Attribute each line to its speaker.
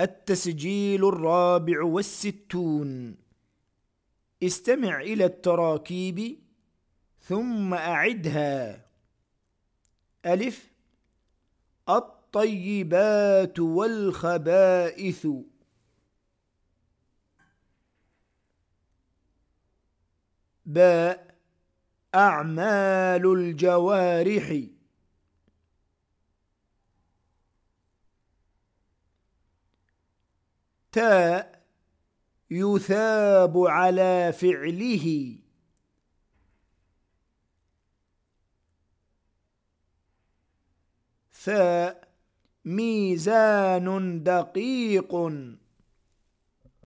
Speaker 1: التسجيل الرابع والستون. استمع إلى التراكيب ثم أعدها. ألف. الطيبات والخبائث. باء. أعمال الجوارح. تاء يثاب على فعله. ثاء ميزان دقيق.